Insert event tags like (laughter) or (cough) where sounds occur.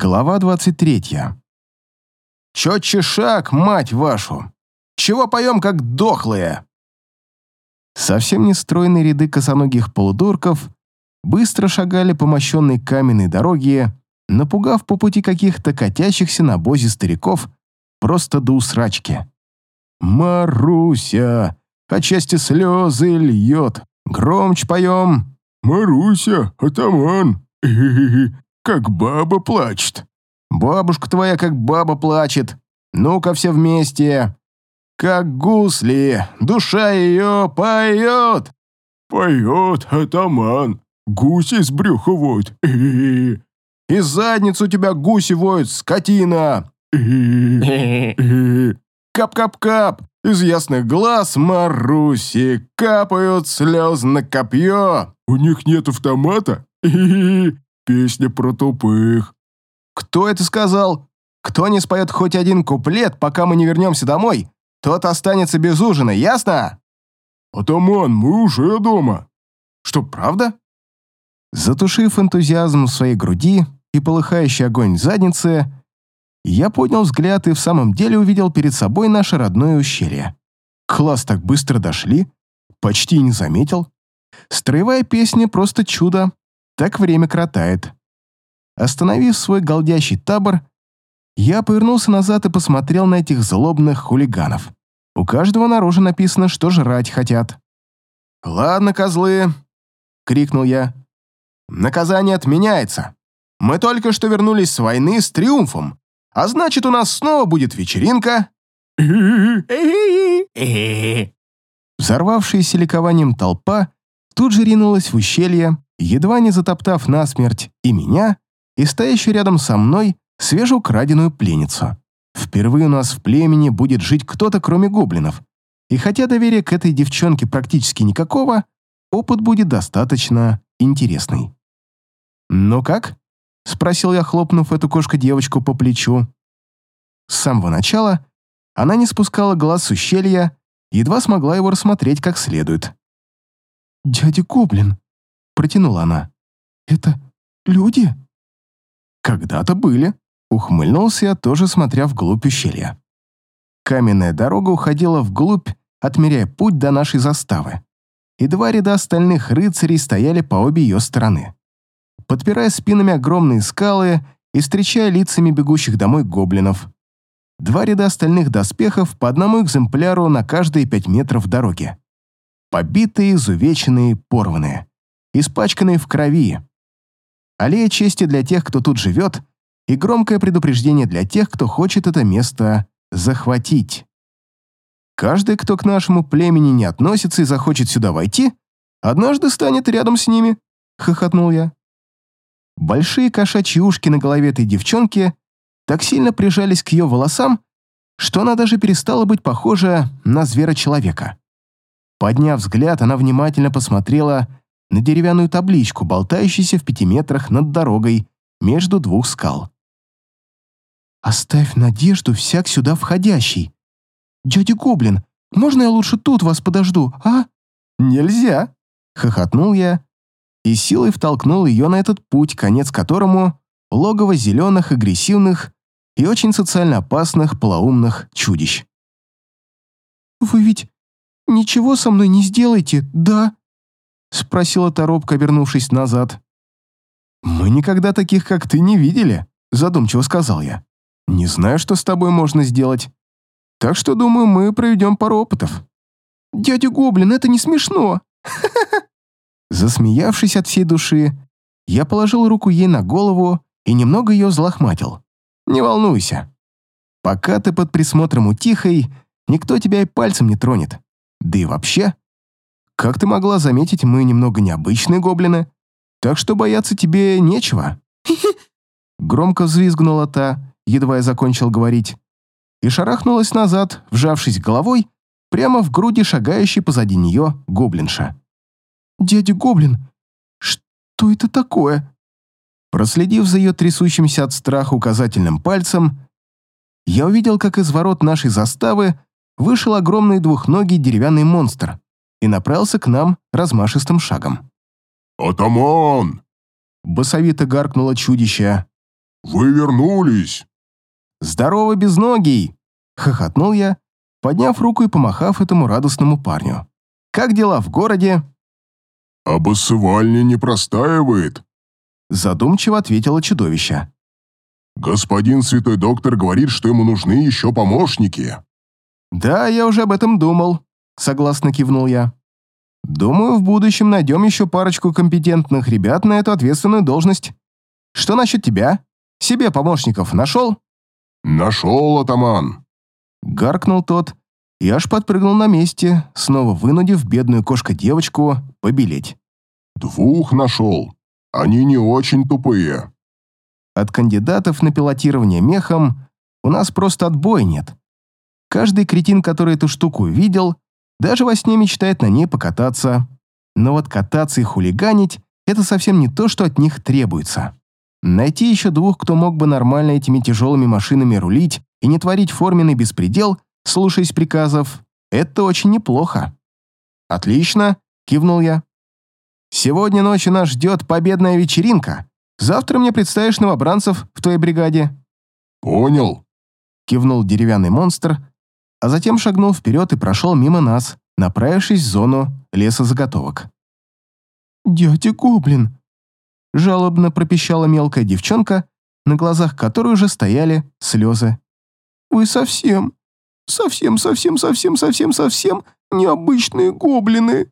Глава 23. Четче шаг, мать вашу! Чего поем, как дохлые? Совсем не стройные ряды косоногих полудурков быстро шагали по мощенной каменной дороге, напугав по пути каких-то катящихся на бозе стариков просто до усрачки. «Маруся! Отчасти слезы льет! Громче поем!» «Маруся, атаман! (laughs) как баба плачет!» «Бабушка твоя как баба плачет! Ну-ка все вместе!» «Как гусли! Душа ее поет!» «Поет, атаман! Гуси из брюха воют! «И задницу у тебя гуси воют, скотина!» «Кап-кап-кап! Из ясных глаз Маруси капают слезы на копье!» «У них нет автомата? Песня про тупых!» «Кто это сказал? Кто не споет хоть один куплет, пока мы не вернемся домой, тот останется без ужина, ясно?» «Атаман, мы уже дома!» «Что, правда?» Затушив энтузиазм в своей груди и полыхающий огонь в заднице, я поднял взгляд и в самом деле увидел перед собой наше родное ущелье. Класс так быстро дошли, почти не заметил. Строевая песня просто чудо, так время кротает. Остановив свой голдящий табор, я повернулся назад и посмотрел на этих злобных хулиганов. У каждого на роже написано, что жрать хотят. «Ладно, козлы!» — крикнул я. «Наказание отменяется. Мы только что вернулись с войны с триумфом, а значит, у нас снова будет вечеринка». (laughs) Взорвавшаяся ликованием толпа тут же ринулась в ущелье, едва не затоптав насмерть и меня, и стоящую рядом со мной свежеукраденную пленницу. Впервые у нас в племени будет жить кто-то, кроме гоблинов. И хотя доверия к этой девчонке практически никакого, опыт будет достаточно интересный. «Ну как?» — спросил я, хлопнув эту кошку-девочку по плечу. С самого начала она не спускала глаз с ущелья, едва смогла его рассмотреть как следует. «Дядя Гоблин», — протянула она, — «это люди?» «Когда-то были», — ухмыльнулся я, тоже смотря вглубь ущелья. Каменная дорога уходила вглубь, отмеряя путь до нашей заставы, и два ряда остальных рыцарей стояли по обе ее стороны. Подпирая спинами огромные скалы и встречая лицами бегущих домой гоблинов. Два ряда остальных доспехов по одному экземпляру на каждые пять метров дороги. Побитые, изувеченные, порванные. Испачканные в крови. Аллея чести для тех, кто тут живет, и громкое предупреждение для тех, кто хочет это место захватить. Каждый, кто к нашему племени не относится и захочет сюда войти, однажды станет рядом с ними, — хохотнул я. Большие кошачьи ушки на голове этой девчонки так сильно прижались к ее волосам, что она даже перестала быть похожа на звера-человека. Подняв взгляд, она внимательно посмотрела на деревянную табличку, болтающуюся в пяти метрах над дорогой между двух скал. «Оставь надежду всяк сюда входящий. Дядя Гоблин, можно я лучше тут вас подожду, а?» «Нельзя!» — хохотнул я и силой втолкнул ее на этот путь, конец которому — логово зеленых, агрессивных и очень социально опасных полоумных чудищ. «Вы ведь ничего со мной не сделаете, да?» — спросила Торопка, обернувшись назад. «Мы никогда таких, как ты, не видели», — задумчиво сказал я. «Не знаю, что с тобой можно сделать. Так что, думаю, мы проведем пару опытов». «Дядя Гоблин, это не смешно!» (laughs) Засмеявшись от всей души, я положил руку ей на голову и немного ее взлохматил. «Не волнуйся. Пока ты под присмотром у Тихой, никто тебя и пальцем не тронет. Да и вообще, как ты могла заметить, мы немного необычные гоблины, так что бояться тебе нечего». (laughs) Громко взвизгнула та, едва я закончил говорить, и шарахнулась назад, вжавшись головой прямо в груди шагающей позади нее гоблинша. «Дядя Гоблин, что это такое?» Проследив за ее трясущимся от страха указательным пальцем, я увидел, как из ворот нашей заставы вышел огромный двухногий деревянный монстр и направился к нам размашистым шагом. «Атаман!» Басовито гаркнуло чудище. Вы вернулись!» «Здорово, безногий!» — хохотнул я, подняв руку и помахав этому радостному парню. «Как дела в городе?» «Обоссывальня не простаивает», — задумчиво ответило чудовище. «Господин святой доктор говорит, что ему нужны еще помощники». «Да, я уже об этом думал», — согласно кивнул я. «Думаю, в будущем найдем еще парочку компетентных ребят на эту ответственную должность. Что насчет тебя? Себе помощников нашел?» «Нашел, атаман!» Гаркнул тот и аж подпрыгнул на месте, снова вынудив бедную кошка-девочку побелеть. «Двух нашел. Они не очень тупые». От кандидатов на пилотирование мехом у нас просто отбоя нет. Каждый кретин, который эту штуку видел, даже во сне мечтает на ней покататься. Но вот кататься и хулиганить — это совсем не то, что от них требуется. Найти еще двух, кто мог бы нормально этими тяжелыми машинами рулить и не творить форменный беспредел, слушаясь приказов, это очень неплохо. «Отлично», — кивнул я. «Сегодня ночью нас ждет победная вечеринка. Завтра мне представишь новобранцев в твоей бригаде». «Понял», — кивнул деревянный монстр, а затем шагнул вперед и прошел мимо нас, направившись в зону лесозаготовок. «Дядя Гоблин!» — жалобно пропищала мелкая девчонка, на глазах которой уже стояли слезы. «Вы совсем, совсем, совсем, совсем, совсем, совсем необычные гоблины!»